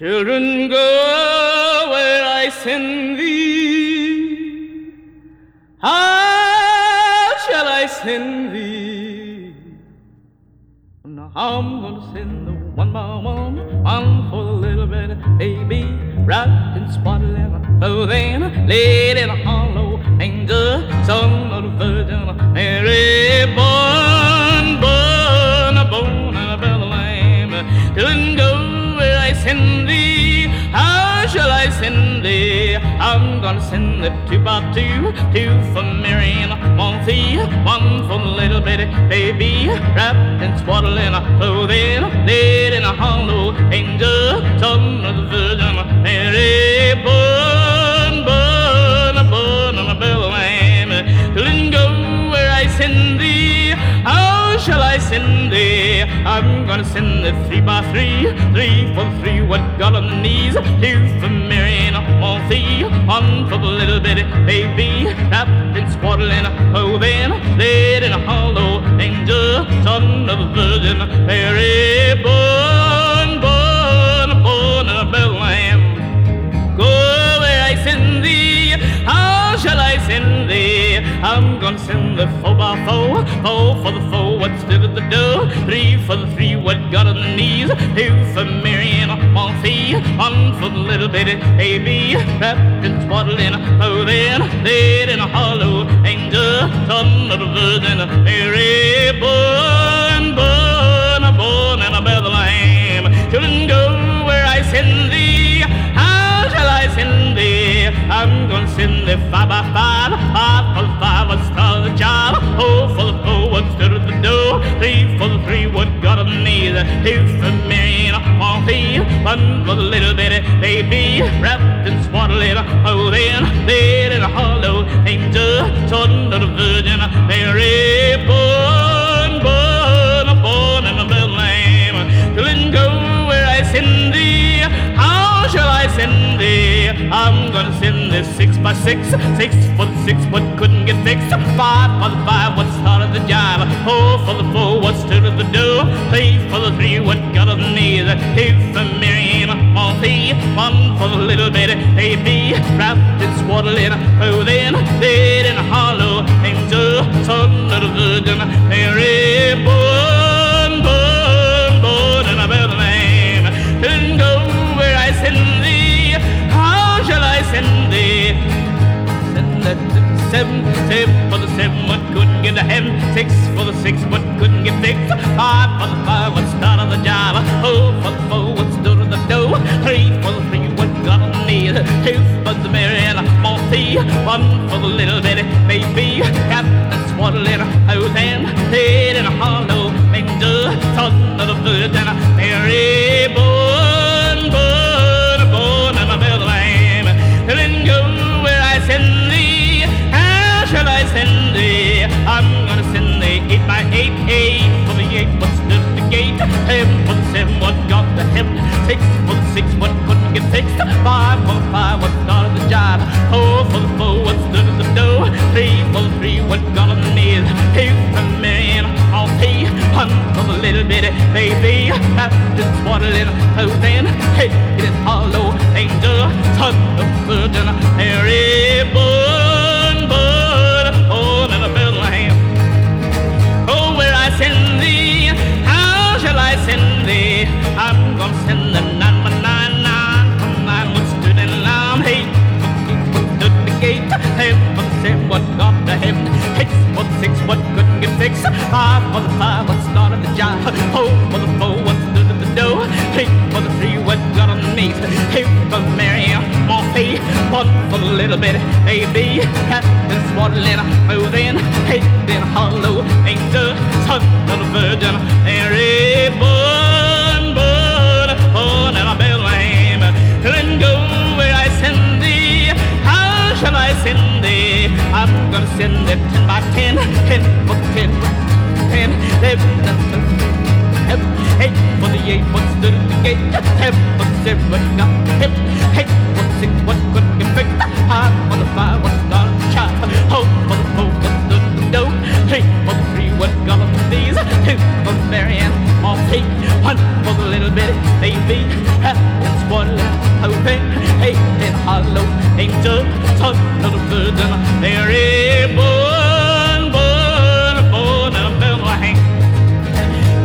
Children, go where I send thee. How shall I send thee? Now I'm gonna send the one by one, one for the little bit baby, wrapped in spotted and clothing, laid in a hollow manger, son of Virgin Mary, born, gonna send it two by two, two for Mary and one for one for the little bitty baby, wrapped in swaddling clothing, laid in a hollow angel, son of the Virgin Mary, born, shall I send thee? I'm gonna send it three by three, three for three what got on the knees, two for Mary one for you, one for the little bitty baby, wrapped in swaddling clothing, laid in a hollow angel, son of Virgin Mary, born, I'm gonna send the four by four, four for the four what stood at the door, three for the three what got on the knees, two for Mary and for one for the little bitty baby, wrapped in swaddling clothing, laid in a hollow angel, son of the Virgin Mary, born, born, born in a Bethlehem. Children, go where I send thee. Five for the five what started the job, four for the four what stood at the door, three for three what got on the knees, two for Mary and one little bitty baby, wrapped in swaddling clothing, laid in a hollow angel, son of the Virgin Mary, born, this six by six, six for the six what couldn't get fixed, five for the five what started the job, four for the four what stood at the door, three for the three what got on the knees, two for Mary and for you, one for the little bitty baby, wrapped in swaddling clothing, laid in a hollow. Angel, son of the Virgin Mary, born, seven, seven for the seven what couldn't get to heaven, six for the six what couldn't get fixed, five for the five what started the job, four for the four what stood at the door, three for the three what got on the knees, two for the Mary and a Monty, one for the little bitty baby, Captain Swaddling out and laid in a hollow manger, son of the Virgin Mary, born, the five what started the job, four for the four what stood at the door, three for the three what got on the knees, two for Mary and all one for the little bitty baby, after swaddling clothing, head in hollow. Angel, son of Virgin Mary, born, five for the five what started the job, four for the four what stood at the door, three for the three what got on the knees, two for Mary, Morphy, one for the little bitty baby, Captain Swaddling, moving, head in I'm gonna send them ten by ten, ten for the ten, ten, ten, ten, eight for the eight, what's the eight, ten for the seven, now, ten, eight for the six, what could be fixed, five for the five, what's the child, home for the four, what's the no, three for the three, what gonna be these, two for the Mary Ann, off eight, one for the little bitty baby, that's one hoping, eight in hollow, angel, son of الابد يريبون بون بون بون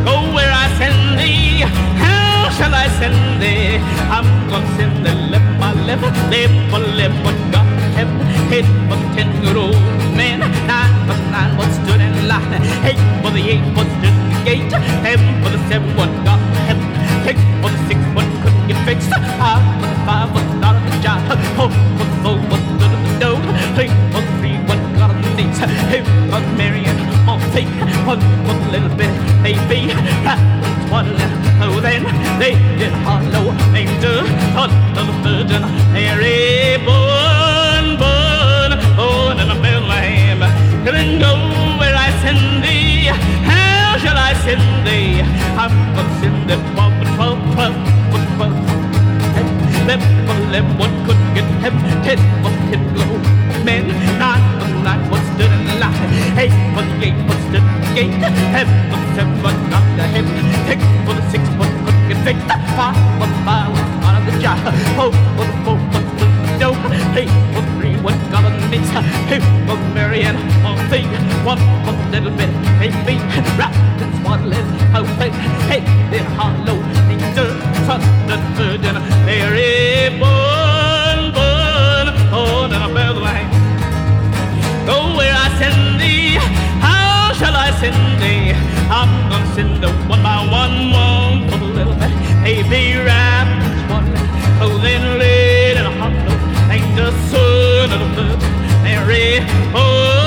Go where I send thee, how shall I send thee? I'm gonna send the lip, my lip, lip, lip, what got him, hit for ten good old men, nine for nine, what stood in line, eight for the eight, what stood the gate, ten for the seven, one. Thee? I'm thee twelve, twelve, twelve, twelve. Left for left, one could get him. Ten for ten low men. Nine for nine was stood in line. Eight for the eight was the gate. The seven not the head. Six for the six was could get fixed. Five for the five was out of the job. Four for the four was the door. Three for the three was got the knees. Two for the Marianne on the One for Send the one by one, one for the little bit. Baby in swaddling clothing, laid in a hollow. Ain't the son of the Mary. Oh,